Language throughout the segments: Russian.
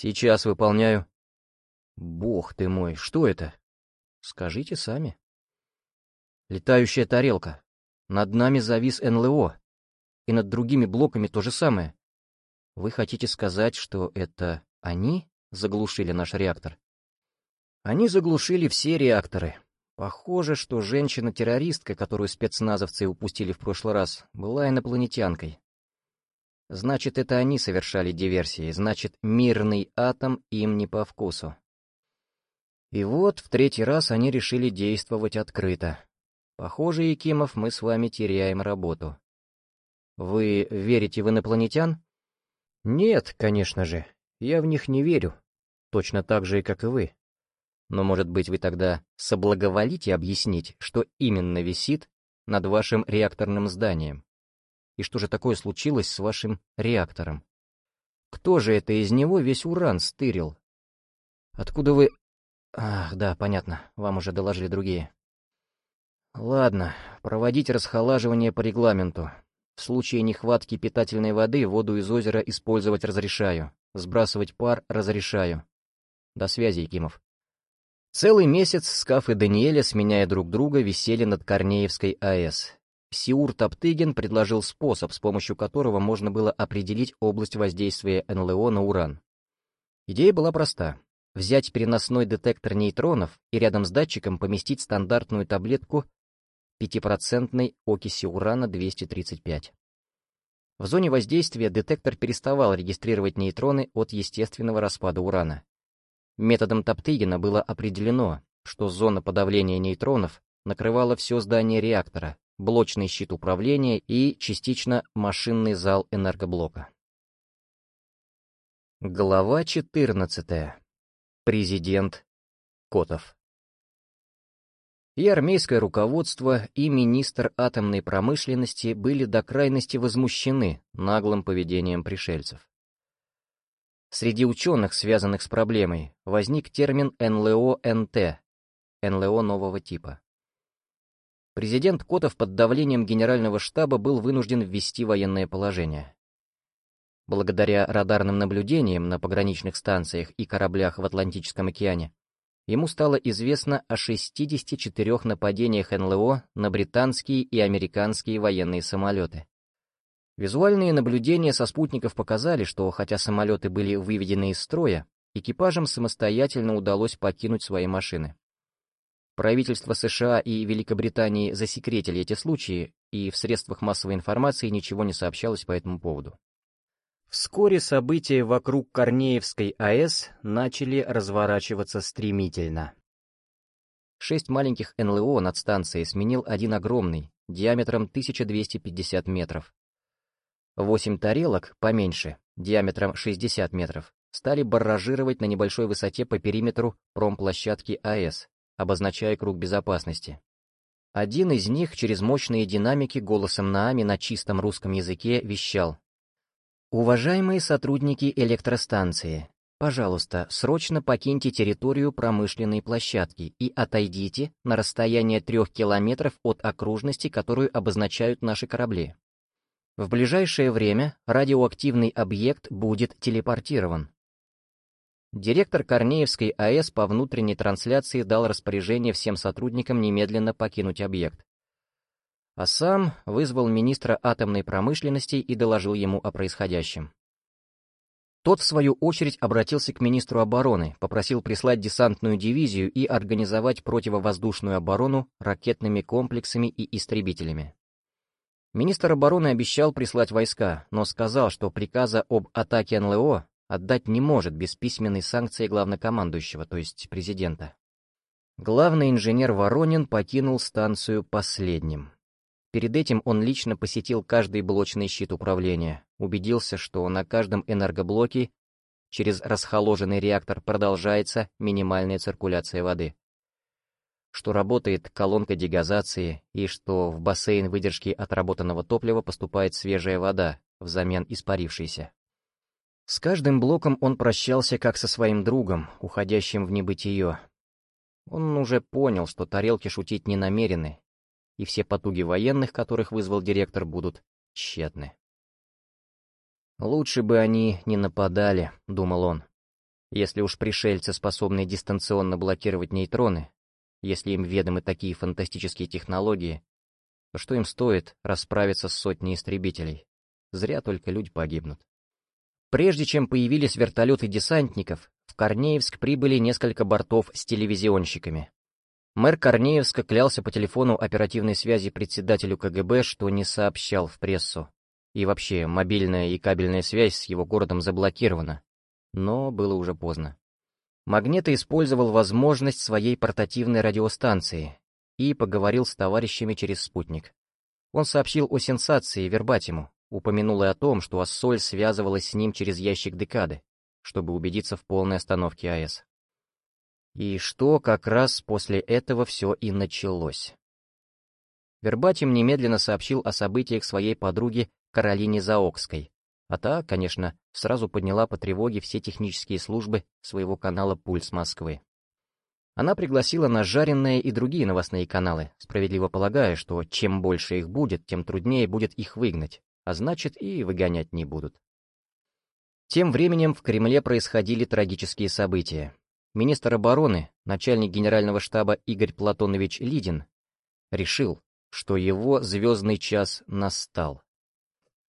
«Сейчас выполняю». «Бог ты мой, что это?» «Скажите сами». «Летающая тарелка. Над нами завис НЛО. И над другими блоками то же самое. Вы хотите сказать, что это они заглушили наш реактор?» «Они заглушили все реакторы. Похоже, что женщина-террористка, которую спецназовцы упустили в прошлый раз, была инопланетянкой. Значит, это они совершали диверсии, значит, мирный атом им не по вкусу. И вот в третий раз они решили действовать открыто. Похоже, Якимов, мы с вами теряем работу. Вы верите в инопланетян? Нет, конечно же, я в них не верю. Точно так же, как и вы. Но, может быть, вы тогда соблаговолите объяснить, что именно висит над вашим реакторным зданием? И что же такое случилось с вашим реактором? Кто же это из него весь уран стырил? Откуда вы... Ах, да, понятно, вам уже доложили другие. Ладно, проводить расхолаживание по регламенту. В случае нехватки питательной воды воду из озера использовать разрешаю. Сбрасывать пар разрешаю. До связи, Якимов. Целый месяц Скаф и Даниэля, сменяя друг друга, висели над Корнеевской АЭС. Сиур Топтыгин предложил способ, с помощью которого можно было определить область воздействия НЛО на уран. Идея была проста. Взять переносной детектор нейтронов и рядом с датчиком поместить стандартную таблетку 5% окиси урана-235. В зоне воздействия детектор переставал регистрировать нейтроны от естественного распада урана. Методом Топтыгина было определено, что зона подавления нейтронов накрывала все здание реактора, блочный щит управления и частично машинный зал энергоблока. Глава 14. Президент Котов. И армейское руководство, и министр атомной промышленности были до крайности возмущены наглым поведением пришельцев. Среди ученых, связанных с проблемой, возник термин НЛО-НТ, НЛО нового типа. Президент Котов под давлением генерального штаба был вынужден ввести военное положение. Благодаря радарным наблюдениям на пограничных станциях и кораблях в Атлантическом океане, ему стало известно о 64 нападениях НЛО на британские и американские военные самолеты. Визуальные наблюдения со спутников показали, что хотя самолеты были выведены из строя, экипажам самостоятельно удалось покинуть свои машины. Правительства США и Великобритании засекретили эти случаи, и в средствах массовой информации ничего не сообщалось по этому поводу. Вскоре события вокруг Корнеевской АЭС начали разворачиваться стремительно. Шесть маленьких НЛО над станцией сменил один огромный, диаметром 1250 метров. Восемь тарелок, поменьше, диаметром 60 метров, стали барражировать на небольшой высоте по периметру промплощадки АЭС, обозначая круг безопасности. Один из них через мощные динамики голосом Наами на чистом русском языке вещал. «Уважаемые сотрудники электростанции, пожалуйста, срочно покиньте территорию промышленной площадки и отойдите на расстояние трех километров от окружности, которую обозначают наши корабли. В ближайшее время радиоактивный объект будет телепортирован. Директор Корнеевской АЭС по внутренней трансляции дал распоряжение всем сотрудникам немедленно покинуть объект. А сам вызвал министра атомной промышленности и доложил ему о происходящем. Тот, в свою очередь, обратился к министру обороны, попросил прислать десантную дивизию и организовать противовоздушную оборону ракетными комплексами и истребителями. Министр обороны обещал прислать войска, но сказал, что приказа об атаке НЛО отдать не может без письменной санкции главнокомандующего, то есть президента. Главный инженер Воронин покинул станцию последним. Перед этим он лично посетил каждый блочный щит управления, убедился, что на каждом энергоблоке через расхоложенный реактор продолжается минимальная циркуляция воды, что работает колонка дегазации и что в бассейн выдержки отработанного топлива поступает свежая вода взамен испарившейся. С каждым блоком он прощался как со своим другом, уходящим в небытие. Он уже понял, что тарелки шутить не намерены, и все потуги военных, которых вызвал директор, будут тщетны. «Лучше бы они не нападали», — думал он. Если уж пришельцы способны дистанционно блокировать нейтроны, если им ведомы такие фантастические технологии, то что им стоит расправиться с сотней истребителей? Зря только люди погибнут. Прежде чем появились вертолеты десантников, в Корнеевск прибыли несколько бортов с телевизионщиками. Мэр Корнеевска клялся по телефону оперативной связи председателю КГБ, что не сообщал в прессу. И вообще, мобильная и кабельная связь с его городом заблокирована. Но было уже поздно. Магнето использовал возможность своей портативной радиостанции и поговорил с товарищами через спутник. Он сообщил о сенсации Вербатиму, упомянул и о том, что Ассоль связывалась с ним через ящик декады, чтобы убедиться в полной остановке АЭС. И что как раз после этого все и началось. Вербатим немедленно сообщил о событиях своей подруге Каролине Заокской, а та, конечно, сразу подняла по тревоге все технические службы своего канала «Пульс Москвы». Она пригласила на жареные и другие новостные каналы, справедливо полагая, что чем больше их будет, тем труднее будет их выгнать, а значит и выгонять не будут. Тем временем в Кремле происходили трагические события. Министр обороны, начальник генерального штаба Игорь Платонович Лидин, решил, что его звездный час настал.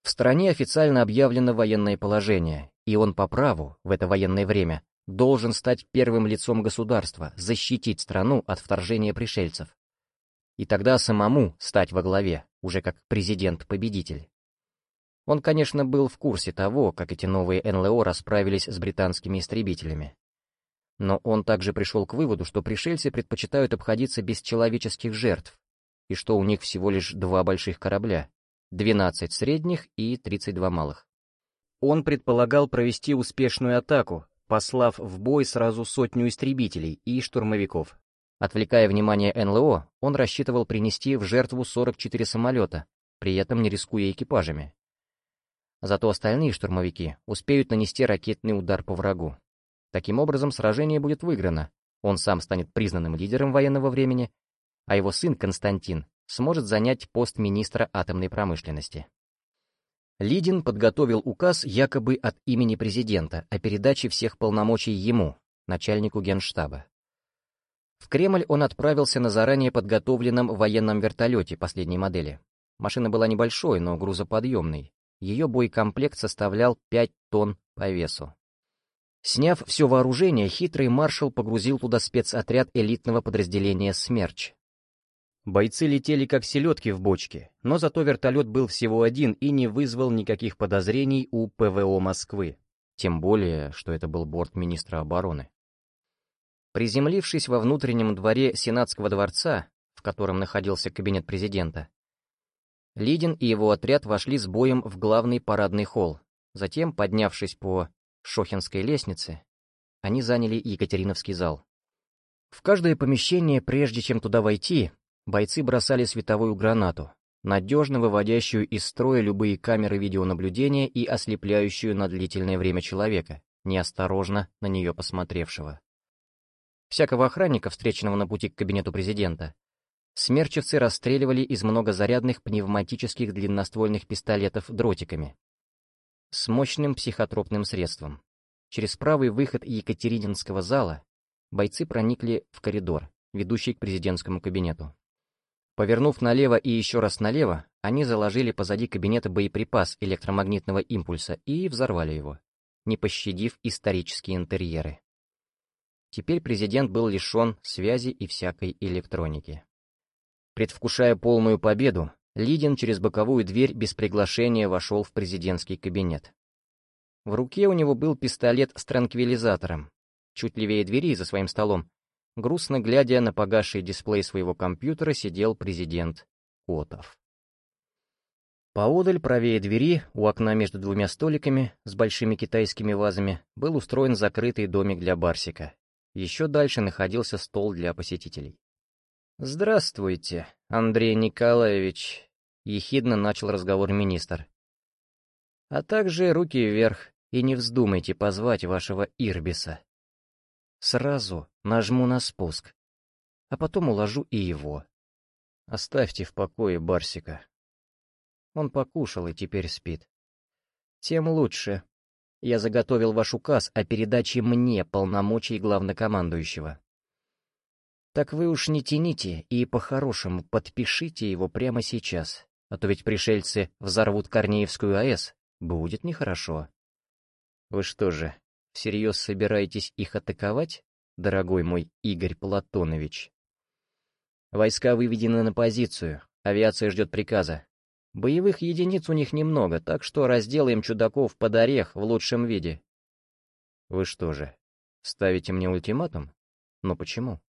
В стране официально объявлено военное положение, и он по праву, в это военное время, должен стать первым лицом государства, защитить страну от вторжения пришельцев. И тогда самому стать во главе, уже как президент-победитель. Он, конечно, был в курсе того, как эти новые НЛО расправились с британскими истребителями. Но он также пришел к выводу, что пришельцы предпочитают обходиться без человеческих жертв, и что у них всего лишь два больших корабля, 12 средних и 32 малых. Он предполагал провести успешную атаку, послав в бой сразу сотню истребителей и штурмовиков. Отвлекая внимание НЛО, он рассчитывал принести в жертву 44 самолета, при этом не рискуя экипажами. Зато остальные штурмовики успеют нанести ракетный удар по врагу. Таким образом, сражение будет выиграно, он сам станет признанным лидером военного времени, а его сын Константин сможет занять пост министра атомной промышленности. Лидин подготовил указ якобы от имени президента о передаче всех полномочий ему, начальнику генштаба. В Кремль он отправился на заранее подготовленном военном вертолете последней модели. Машина была небольшой, но грузоподъемной. Ее боекомплект составлял 5 тонн по весу. Сняв все вооружение, хитрый маршал погрузил туда спецотряд элитного подразделения «Смерч». Бойцы летели как селедки в бочке, но зато вертолет был всего один и не вызвал никаких подозрений у ПВО Москвы. Тем более, что это был борт министра обороны. Приземлившись во внутреннем дворе Сенатского дворца, в котором находился кабинет президента, Лидин и его отряд вошли с боем в главный парадный холл. Затем, поднявшись по Шохинской лестнице, они заняли Екатериновский зал. В каждое помещение, прежде чем туда войти, бойцы бросали световую гранату, надежно выводящую из строя любые камеры видеонаблюдения и ослепляющую на длительное время человека, неосторожно на нее посмотревшего. Всякого охранника, встреченного на пути к кабинету президента, смерчевцы расстреливали из многозарядных пневматических длинноствольных пистолетов дротиками, с мощным психотропным средством. Через правый выход Екатерининского зала бойцы проникли в коридор, ведущий к президентскому кабинету. Повернув налево и еще раз налево, они заложили позади кабинета боеприпас электромагнитного импульса и взорвали его, не пощадив исторические интерьеры. Теперь президент был лишен связи и всякой электроники. Предвкушая полную победу, Лидин через боковую дверь без приглашения вошел в президентский кабинет. В руке у него был пистолет с транквилизатором. Чуть левее двери за своим столом, грустно глядя на погасший дисплей своего компьютера, сидел президент Котов. Поодаль, правее двери, у окна между двумя столиками с большими китайскими вазами, был устроен закрытый домик для Барсика. Еще дальше находился стол для посетителей. «Здравствуйте, Андрей Николаевич», ехидно начал разговор министр. А также руки вверх, и не вздумайте позвать вашего Ирбиса. Сразу нажму на спуск, а потом уложу и его. Оставьте в покое Барсика. Он покушал и теперь спит. Тем лучше. Я заготовил ваш указ о передаче мне полномочий главнокомандующего. Так вы уж не тяните и по-хорошему подпишите его прямо сейчас, а то ведь пришельцы взорвут Корнеевскую АЭС, будет нехорошо. Вы что же, всерьез собираетесь их атаковать, дорогой мой Игорь Платонович? Войска выведены на позицию, авиация ждет приказа. Боевых единиц у них немного, так что разделаем чудаков под орех в лучшем виде. Вы что же, ставите мне ультиматум? Но почему?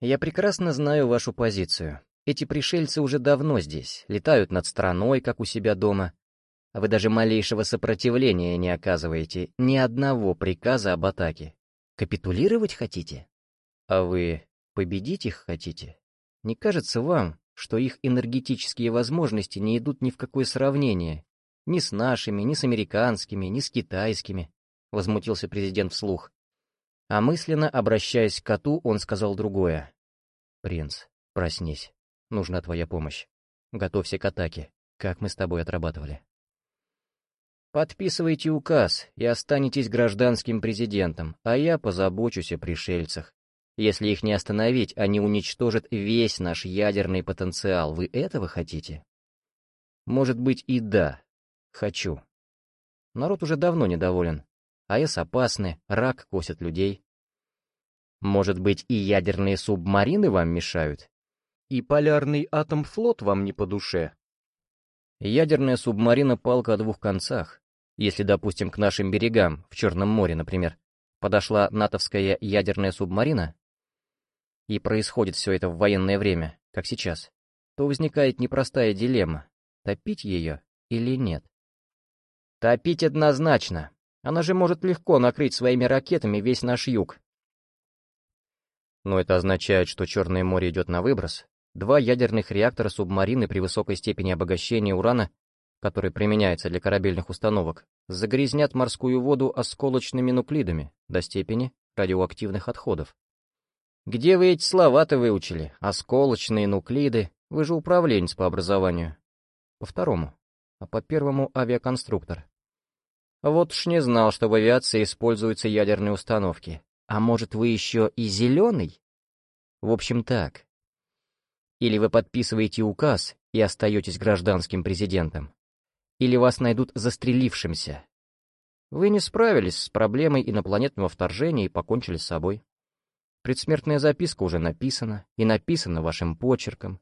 Я прекрасно знаю вашу позицию. Эти пришельцы уже давно здесь, летают над страной, как у себя дома. А вы даже малейшего сопротивления не оказываете, ни одного приказа об атаке. Капитулировать хотите? А вы победить их хотите? Не кажется вам, что их энергетические возможности не идут ни в какое сравнение ни с нашими, ни с американскими, ни с китайскими, возмутился президент вслух. А мысленно, обращаясь к коту, он сказал другое. «Принц, проснись. Нужна твоя помощь. Готовься к атаке, как мы с тобой отрабатывали». «Подписывайте указ и останетесь гражданским президентом, а я позабочусь о пришельцах. Если их не остановить, они уничтожат весь наш ядерный потенциал. Вы этого хотите?» «Может быть и да. Хочу. Народ уже давно недоволен. АЭС опасны, рак косит людей. Может быть, и ядерные субмарины вам мешают? И полярный атомфлот вам не по душе? Ядерная субмарина — палка о двух концах. Если, допустим, к нашим берегам, в Черном море, например, подошла натовская ядерная субмарина, и происходит все это в военное время, как сейчас, то возникает непростая дилемма — топить ее или нет. Топить однозначно. Она же может легко накрыть своими ракетами весь наш юг, но это означает, что Черное море идет на выброс. Два ядерных реактора субмарины при высокой степени обогащения урана, который применяется для корабельных установок, загрязнят морскую воду осколочными нуклидами до степени радиоактивных отходов. Где вы эти слова-то выучили? Осколочные нуклиды. Вы же управленец по образованию. По второму. А по первому авиаконструктор. Вот уж не знал, что в авиации используются ядерные установки. А может, вы еще и зеленый? В общем, так. Или вы подписываете указ и остаетесь гражданским президентом, или вас найдут застрелившимся. Вы не справились с проблемой инопланетного вторжения и покончили с собой. Предсмертная записка уже написана, и написана вашим почерком.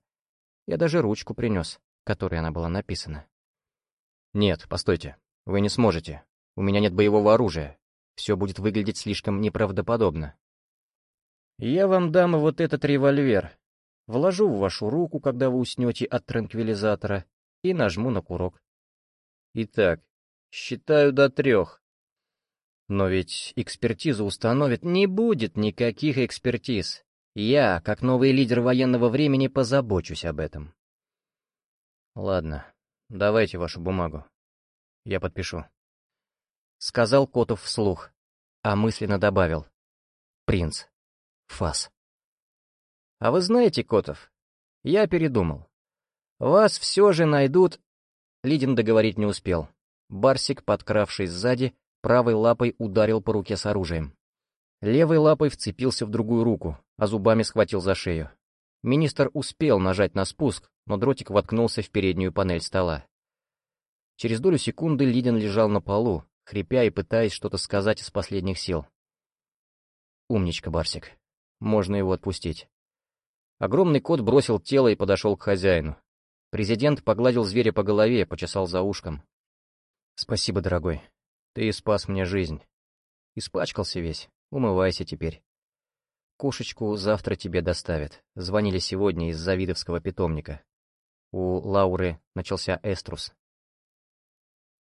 Я даже ручку принес, которой она была написана. Нет, постойте, вы не сможете. У меня нет боевого оружия, все будет выглядеть слишком неправдоподобно. Я вам дам вот этот револьвер. Вложу в вашу руку, когда вы уснете от транквилизатора, и нажму на курок. Итак, считаю до трех. Но ведь экспертизу установит. Не будет никаких экспертиз. Я, как новый лидер военного времени, позабочусь об этом. Ладно, давайте вашу бумагу. Я подпишу сказал Котов вслух, а мысленно добавил. Принц. Фас. А вы знаете, Котов, я передумал. Вас все же найдут... Лидин договорить не успел. Барсик, подкравшись сзади, правой лапой ударил по руке с оружием. Левой лапой вцепился в другую руку, а зубами схватил за шею. Министр успел нажать на спуск, но дротик воткнулся в переднюю панель стола. Через долю секунды Лидин лежал на полу, хрипя и пытаясь что-то сказать из последних сил. Умничка, Барсик. Можно его отпустить. Огромный кот бросил тело и подошел к хозяину. Президент погладил зверя по голове, почесал за ушком. «Спасибо, дорогой. Ты спас мне жизнь. Испачкался весь. Умывайся теперь. Кошечку завтра тебе доставят. Звонили сегодня из Завидовского питомника. У Лауры начался эструс.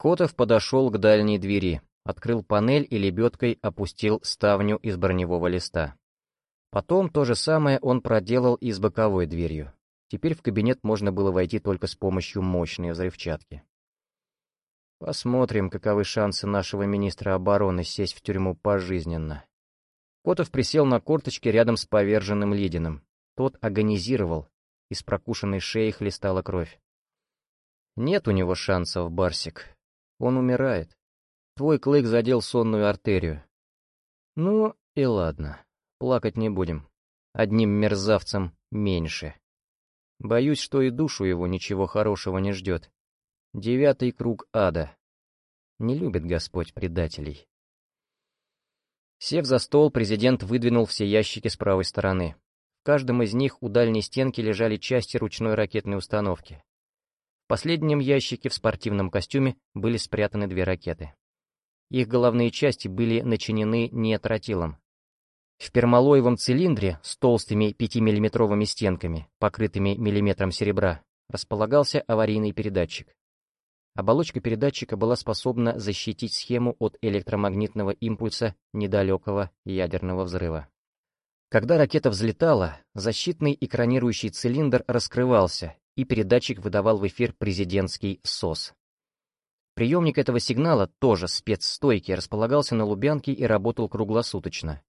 Котов подошел к дальней двери, открыл панель и лебедкой опустил ставню из броневого листа. Потом то же самое он проделал и с боковой дверью. Теперь в кабинет можно было войти только с помощью мощной взрывчатки. Посмотрим, каковы шансы нашего министра обороны сесть в тюрьму пожизненно. Котов присел на корточки рядом с поверженным Лидиным. Тот агонизировал, из прокушенной шеи хлестала кровь. Нет у него шансов, Барсик. Он умирает. Твой клык задел сонную артерию. Ну и ладно, плакать не будем. Одним мерзавцем меньше. Боюсь, что и душу его ничего хорошего не ждет. Девятый круг ада. Не любит Господь предателей. Сев за стол, президент выдвинул все ящики с правой стороны. В каждом из них у дальней стенки лежали части ручной ракетной установки. Последнем ящике в спортивном костюме были спрятаны две ракеты. Их головные части были начинены неотротилом. В пермалоевом цилиндре с толстыми 5-миллиметровыми стенками, покрытыми миллиметром серебра, располагался аварийный передатчик. Оболочка передатчика была способна защитить схему от электромагнитного импульса недалекого ядерного взрыва. Когда ракета взлетала, защитный экранирующий цилиндр раскрывался, и передатчик выдавал в эфир президентский СОС. Приемник этого сигнала, тоже спецстойкий, располагался на Лубянке и работал круглосуточно.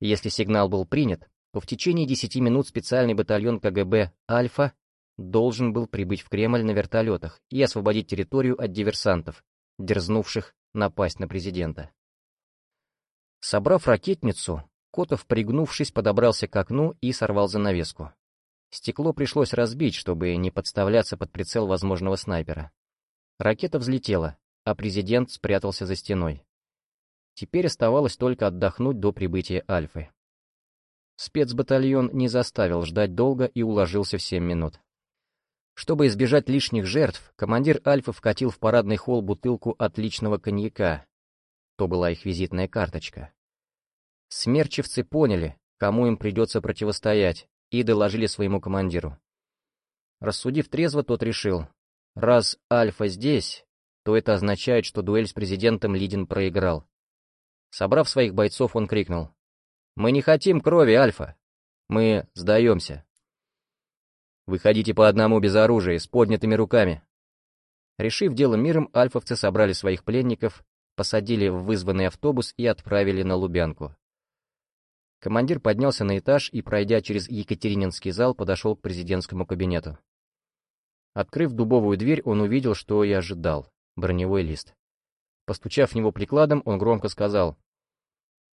Если сигнал был принят, то в течение 10 минут специальный батальон КГБ «Альфа» должен был прибыть в Кремль на вертолетах и освободить территорию от диверсантов, дерзнувших напасть на президента. Собрав ракетницу, Котов, пригнувшись, подобрался к окну и сорвал занавеску. Стекло пришлось разбить, чтобы не подставляться под прицел возможного снайпера. Ракета взлетела, а президент спрятался за стеной. Теперь оставалось только отдохнуть до прибытия Альфы. Спецбатальон не заставил ждать долго и уложился в 7 минут. Чтобы избежать лишних жертв, командир Альфы вкатил в парадный холл бутылку отличного коньяка. То была их визитная карточка. Смерчевцы поняли, кому им придется противостоять, и доложили своему командиру. Рассудив трезво, тот решил, раз Альфа здесь, то это означает, что дуэль с президентом Лидин проиграл. Собрав своих бойцов, он крикнул. «Мы не хотим крови, Альфа! Мы сдаемся!» «Выходите по одному без оружия, с поднятыми руками!» Решив дело миром, альфовцы собрали своих пленников, посадили в вызванный автобус и отправили на Лубянку. Командир поднялся на этаж и, пройдя через Екатерининский зал, подошел к президентскому кабинету. Открыв дубовую дверь, он увидел, что и ожидал — броневой лист. Постучав в него прикладом, он громко сказал.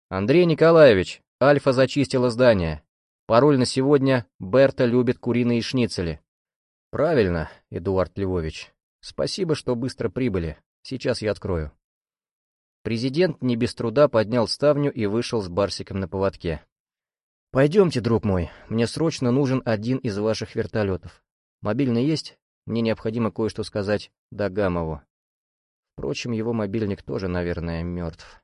«Андрей Николаевич, Альфа зачистила здание. Пароль на сегодня — Берта любит куриные шницели». «Правильно, Эдуард Львович. Спасибо, что быстро прибыли. Сейчас я открою». Президент не без труда поднял ставню и вышел с Барсиком на поводке. «Пойдемте, друг мой, мне срочно нужен один из ваших вертолетов. Мобильный есть? Мне необходимо кое-что сказать Дагамову. Впрочем, его мобильник тоже, наверное, мертв».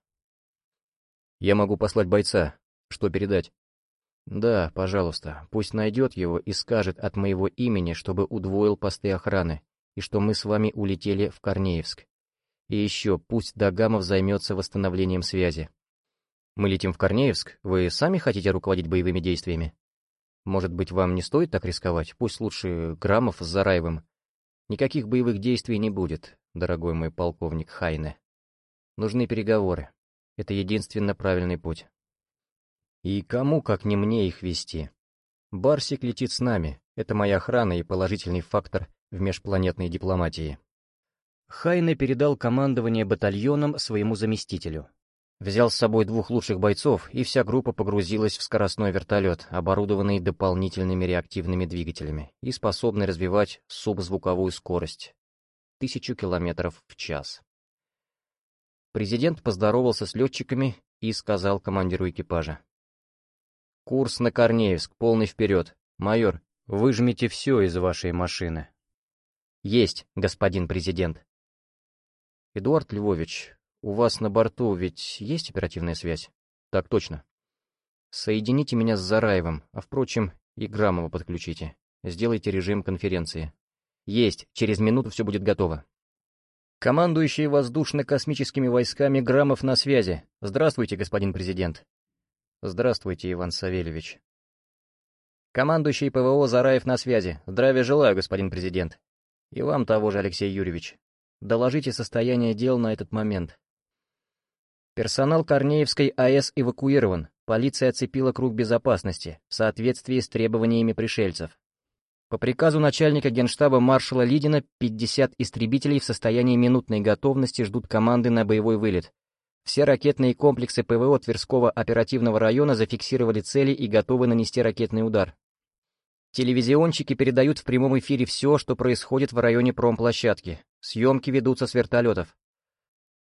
«Я могу послать бойца. Что передать?» «Да, пожалуйста, пусть найдет его и скажет от моего имени, чтобы удвоил посты охраны, и что мы с вами улетели в Корнеевск. И еще пусть Дагамов займется восстановлением связи. Мы летим в Корнеевск, вы сами хотите руководить боевыми действиями? Может быть, вам не стоит так рисковать? Пусть лучше Грамов с Зараевым. Никаких боевых действий не будет, дорогой мой полковник Хайне. Нужны переговоры. Это единственно правильный путь. И кому, как не мне, их вести? Барсик летит с нами. Это моя охрана и положительный фактор в межпланетной дипломатии. Хайне передал командование батальоном своему заместителю. Взял с собой двух лучших бойцов, и вся группа погрузилась в скоростной вертолет, оборудованный дополнительными реактивными двигателями и способный развивать субзвуковую скорость — тысячу километров в час. Президент поздоровался с летчиками и сказал командиру экипажа. «Курс на Корнеевск, полный вперед. Майор, выжмите все из вашей машины». «Есть, господин президент», «Эдуард Львович, у вас на борту ведь есть оперативная связь?» «Так точно». «Соедините меня с Зараевым, а, впрочем, и Грамова подключите. Сделайте режим конференции». «Есть, через минуту все будет готово». «Командующий воздушно-космическими войсками Грамов на связи. Здравствуйте, господин президент». «Здравствуйте, Иван Савельевич». «Командующий ПВО Зараев на связи. Здравия желаю, господин президент». «И вам того же, Алексей Юрьевич. Доложите состояние дел на этот момент. Персонал Корнеевской АЭС эвакуирован. Полиция оцепила круг безопасности в соответствии с требованиями пришельцев. По приказу начальника генштаба маршала Лидина 50 истребителей в состоянии минутной готовности ждут команды на боевой вылет. Все ракетные комплексы ПВО Тверского оперативного района зафиксировали цели и готовы нанести ракетный удар. Телевизионщики передают в прямом эфире все, что происходит в районе промплощадки. Съемки ведутся с вертолетов.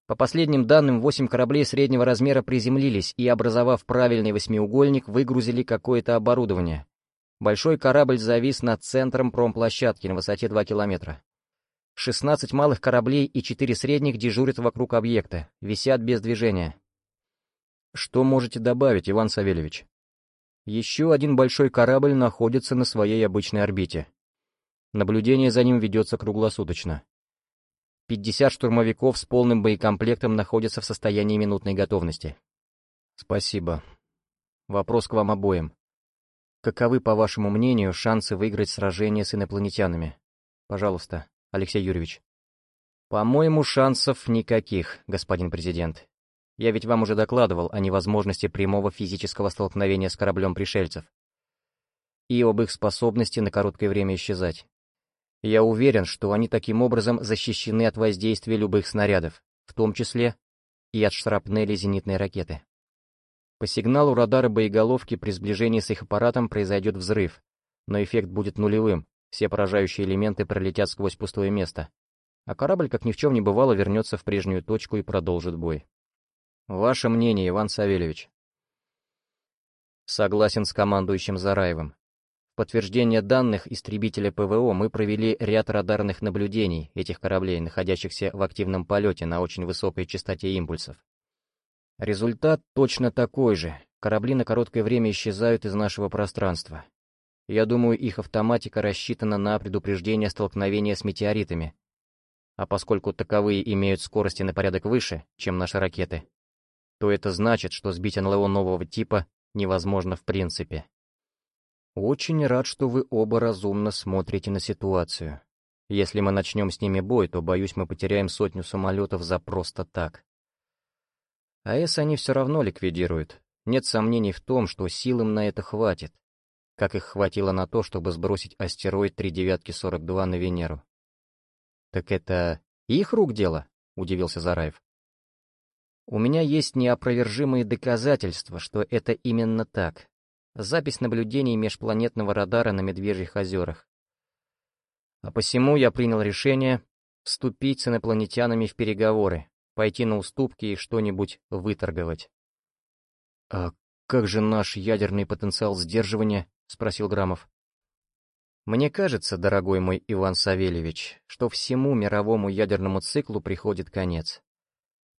По последним данным, восемь кораблей среднего размера приземлились и, образовав правильный восьмиугольник, выгрузили какое-то оборудование. Большой корабль завис над центром промплощадки на высоте 2 километра. 16 малых кораблей и 4 средних дежурят вокруг объекта, висят без движения. Что можете добавить, Иван Савельевич? Еще один большой корабль находится на своей обычной орбите. Наблюдение за ним ведется круглосуточно. 50 штурмовиков с полным боекомплектом находятся в состоянии минутной готовности. Спасибо. Вопрос к вам обоим. Каковы, по вашему мнению, шансы выиграть сражение с инопланетянами? Пожалуйста, Алексей Юрьевич. По-моему, шансов никаких, господин президент. Я ведь вам уже докладывал о невозможности прямого физического столкновения с кораблем пришельцев и об их способности на короткое время исчезать. Я уверен, что они таким образом защищены от воздействия любых снарядов, в том числе и от шрапнели зенитной ракеты. По сигналу радара боеголовки при сближении с их аппаратом произойдет взрыв, но эффект будет нулевым, все поражающие элементы пролетят сквозь пустое место, а корабль, как ни в чем не бывало, вернется в прежнюю точку и продолжит бой. Ваше мнение, Иван Савельевич? Согласен с командующим Зараевым подтверждение данных истребителя ПВО мы провели ряд радарных наблюдений этих кораблей, находящихся в активном полете на очень высокой частоте импульсов. Результат точно такой же. Корабли на короткое время исчезают из нашего пространства. Я думаю, их автоматика рассчитана на предупреждение столкновения с метеоритами. А поскольку таковые имеют скорости на порядок выше, чем наши ракеты, то это значит, что сбить НЛО нового типа невозможно в принципе. Очень рад, что вы оба разумно смотрите на ситуацию. Если мы начнем с ними бой, то, боюсь, мы потеряем сотню самолетов за просто так. АЭС они все равно ликвидируют. Нет сомнений в том, что сил им на это хватит. Как их хватило на то, чтобы сбросить астероид 3942 на Венеру. «Так это их рук дело?» — удивился Зараев. «У меня есть неопровержимые доказательства, что это именно так. Запись наблюдений межпланетного радара на Медвежьих озерах. А посему я принял решение вступить с инопланетянами в переговоры, пойти на уступки и что-нибудь выторговать. «А как же наш ядерный потенциал сдерживания?» — спросил Грамов. «Мне кажется, дорогой мой Иван Савельевич, что всему мировому ядерному циклу приходит конец.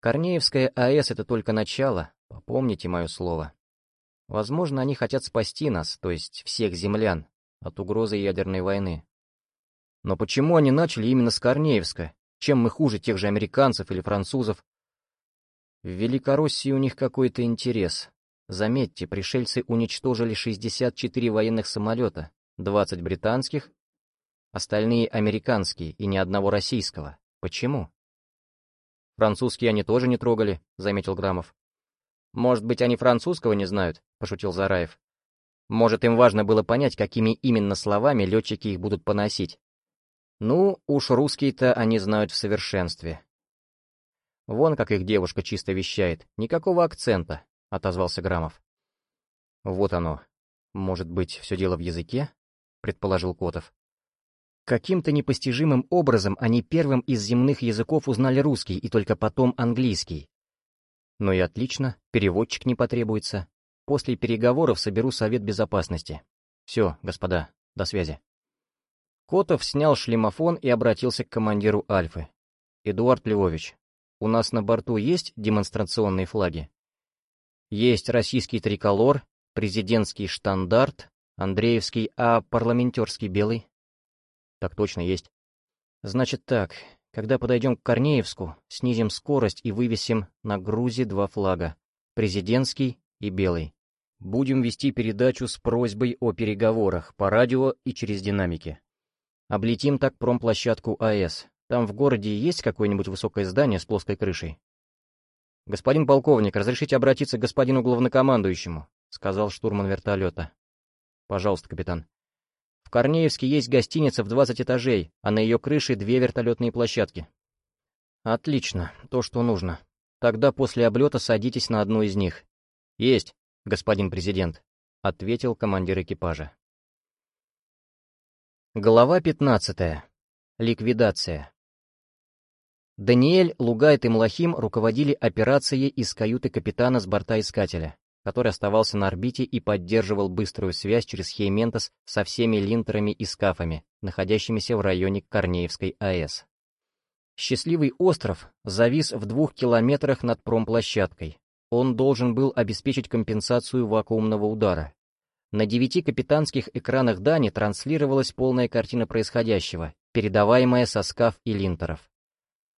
Корнеевская АЭС — это только начало, попомните мое слово. Возможно, они хотят спасти нас, то есть всех землян, от угрозы ядерной войны. Но почему они начали именно с Корнеевска? Чем мы хуже тех же американцев или французов? В Великороссии у них какой-то интерес. Заметьте, пришельцы уничтожили 64 военных самолета, 20 британских, остальные американские и ни одного российского. Почему? Французские они тоже не трогали, заметил Грамов. «Может быть, они французского не знают?» — пошутил Зараев. «Может, им важно было понять, какими именно словами летчики их будут поносить. Ну, уж русские-то они знают в совершенстве. Вон как их девушка чисто вещает, никакого акцента», — отозвался Грамов. «Вот оно. Может быть, все дело в языке?» — предположил Котов. Каким-то непостижимым образом они первым из земных языков узнали русский и только потом английский. Ну и отлично, переводчик не потребуется. После переговоров соберу Совет Безопасности. Все, господа, до связи. Котов снял шлемофон и обратился к командиру Альфы. «Эдуард Львович, у нас на борту есть демонстрационные флаги?» «Есть российский триколор, президентский штандарт, Андреевский, а парламентерский белый?» «Так точно есть». «Значит так, когда подойдем к Корнеевску, снизим скорость и вывесим на грузе два флага — президентский и белый. Будем вести передачу с просьбой о переговорах по радио и через динамики. Облетим так промплощадку АЭС. Там в городе есть какое-нибудь высокое здание с плоской крышей? «Господин полковник, разрешите обратиться к господину главнокомандующему», — сказал штурман вертолета. «Пожалуйста, капитан». Корнеевске есть гостиница в 20 этажей, а на ее крыше две вертолетные площадки. Отлично, то, что нужно. Тогда после облета садитесь на одну из них. Есть, господин президент, ответил командир экипажа. Глава 15. Ликвидация. Даниэль, Лугайт и Млахим руководили операцией из каюты капитана с борта Искателя который оставался на орбите и поддерживал быструю связь через Хейментос со всеми линтерами и скафами, находящимися в районе Корнеевской АЭС. Счастливый остров завис в двух километрах над промплощадкой. Он должен был обеспечить компенсацию вакуумного удара. На девяти капитанских экранах Дани транслировалась полная картина происходящего, передаваемая со скаф и линтеров.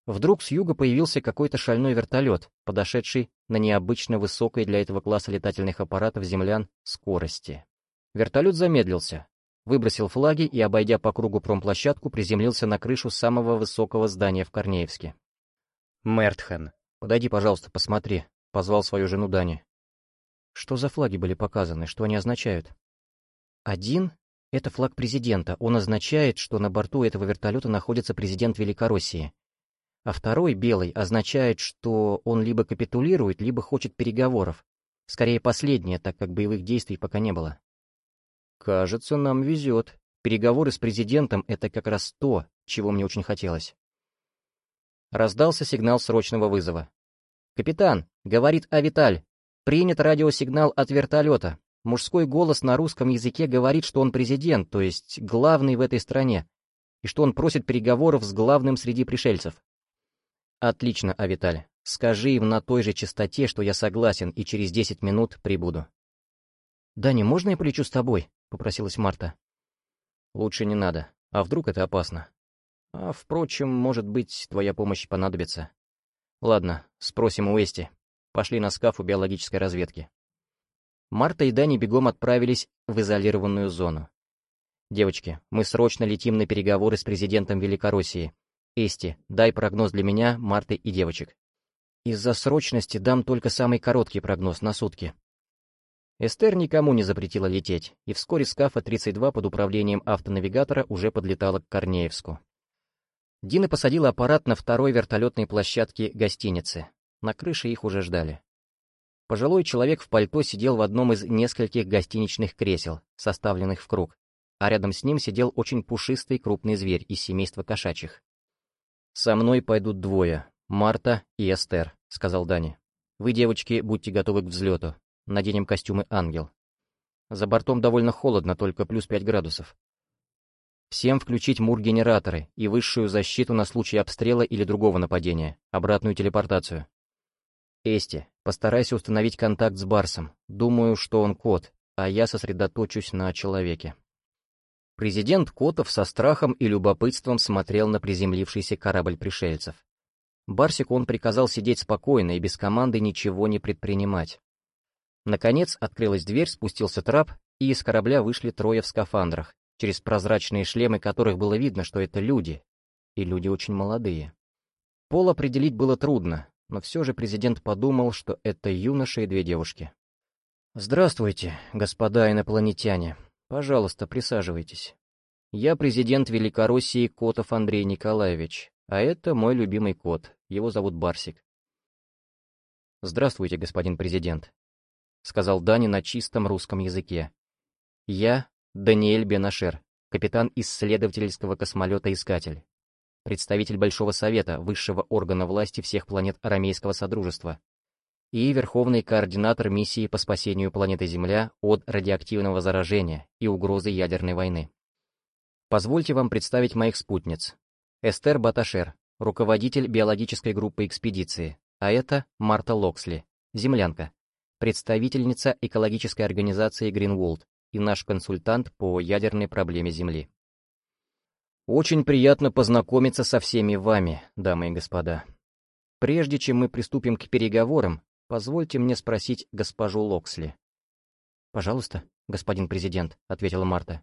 Вдруг с юга появился какой-то шальной вертолет, подошедший на необычно высокой для этого класса летательных аппаратов землян скорости. Вертолет замедлился, выбросил флаги и, обойдя по кругу промплощадку, приземлился на крышу самого высокого здания в Корнеевске. «Мертхен, подойди, пожалуйста, посмотри», — позвал свою жену Дани. «Что за флаги были показаны? Что они означают?» «Один — это флаг президента. Он означает, что на борту этого вертолета находится президент Великороссии а второй, белый, означает, что он либо капитулирует, либо хочет переговоров. Скорее последнее, так как боевых действий пока не было. Кажется, нам везет. Переговоры с президентом — это как раз то, чего мне очень хотелось. Раздался сигнал срочного вызова. «Капитан», — говорит Авиталь, — «принят радиосигнал от вертолета. Мужской голос на русском языке говорит, что он президент, то есть главный в этой стране, и что он просит переговоров с главным среди пришельцев. «Отлично, Авиталь. Скажи им на той же частоте, что я согласен, и через десять минут прибуду». «Даня, можно я полечу с тобой?» — попросилась Марта. «Лучше не надо. А вдруг это опасно? А, впрочем, может быть, твоя помощь понадобится. Ладно, спросим у Эсти. Пошли на скафу биологической разведки». Марта и Дани бегом отправились в изолированную зону. «Девочки, мы срочно летим на переговоры с президентом Великороссии. Эсти, дай прогноз для меня, Марты и девочек. Из-за срочности дам только самый короткий прогноз на сутки. Эстер никому не запретила лететь, и вскоре Скафа-32 под управлением автонавигатора уже подлетала к Корнеевску. Дина посадила аппарат на второй вертолетной площадке гостиницы. На крыше их уже ждали. Пожилой человек в пальто сидел в одном из нескольких гостиничных кресел, составленных в круг, а рядом с ним сидел очень пушистый крупный зверь из семейства кошачьих. «Со мной пойдут двое, Марта и Эстер», — сказал Дани. «Вы, девочки, будьте готовы к взлету. Наденем костюмы «Ангел». За бортом довольно холодно, только плюс пять градусов. Всем включить мур-генераторы и высшую защиту на случай обстрела или другого нападения, обратную телепортацию. Эсти, постарайся установить контакт с Барсом. Думаю, что он кот, а я сосредоточусь на человеке. Президент Котов со страхом и любопытством смотрел на приземлившийся корабль пришельцев. Барсику он приказал сидеть спокойно и без команды ничего не предпринимать. Наконец открылась дверь, спустился трап, и из корабля вышли трое в скафандрах, через прозрачные шлемы которых было видно, что это люди, и люди очень молодые. Пол определить было трудно, но все же президент подумал, что это юноша и две девушки. «Здравствуйте, господа инопланетяне», Пожалуйста, присаживайтесь. Я президент Великороссии Котов Андрей Николаевич, а это мой любимый кот, его зовут Барсик. Здравствуйте, господин президент, сказал Дани на чистом русском языке. Я Даниэль Бенашер, капитан исследовательского космолета «Искатель», представитель Большого Совета, высшего органа власти всех планет Арамейского Содружества, и верховный координатор миссии по спасению планеты Земля от радиоактивного заражения и угрозы ядерной войны. Позвольте вам представить моих спутниц. Эстер Баташер, руководитель биологической группы экспедиции, а это Марта Локсли, землянка, представительница экологической организации Гринволд и наш консультант по ядерной проблеме Земли. Очень приятно познакомиться со всеми вами, дамы и господа. Прежде чем мы приступим к переговорам, Позвольте мне спросить госпожу Локсли». «Пожалуйста, господин президент», — ответила Марта.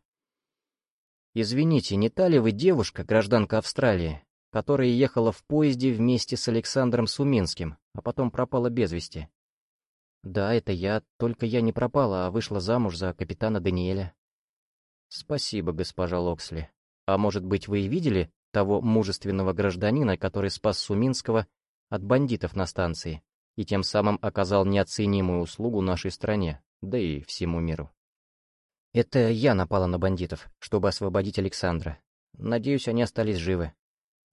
«Извините, не та ли вы девушка, гражданка Австралии, которая ехала в поезде вместе с Александром Суминским, а потом пропала без вести?» «Да, это я, только я не пропала, а вышла замуж за капитана Даниэля». Спасибо, госпожа Локсли. А может быть, вы и видели того мужественного гражданина, который спас Суминского от бандитов на станции и тем самым оказал неоценимую услугу нашей стране, да и всему миру? Это я напала на бандитов, чтобы освободить Александра. Надеюсь, они остались живы.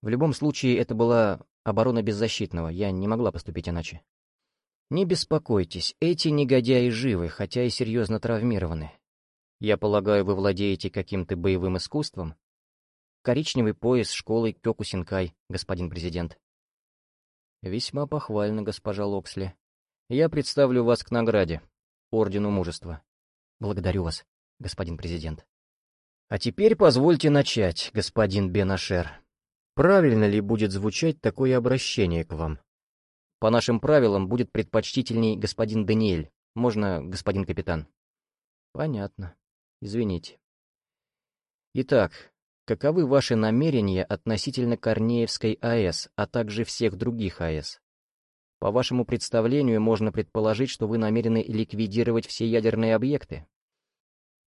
В любом случае, это была оборона беззащитного, я не могла поступить иначе. Не беспокойтесь, эти негодяи живы, хотя и серьезно травмированы. Я полагаю, вы владеете каким-то боевым искусством? Коричневый пояс школы Кёкусинкай, господин президент. Весьма похвально, госпожа Локсли. Я представлю вас к награде, Ордену Мужества. Благодарю вас, господин президент. А теперь позвольте начать, господин Бенашер. Правильно ли будет звучать такое обращение к вам? По нашим правилам будет предпочтительней господин Даниэль, можно господин капитан. Понятно. Извините. Итак, каковы ваши намерения относительно Корнеевской АЭС, а также всех других АЭС? По вашему представлению, можно предположить, что вы намерены ликвидировать все ядерные объекты?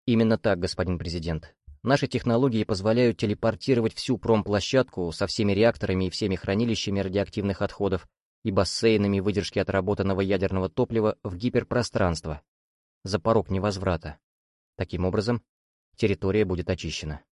Именно так, господин президент. Наши технологии позволяют телепортировать всю промплощадку со всеми реакторами и всеми хранилищами радиоактивных отходов и бассейнами выдержки отработанного ядерного топлива в гиперпространство, за порог невозврата. Таким образом, территория будет очищена.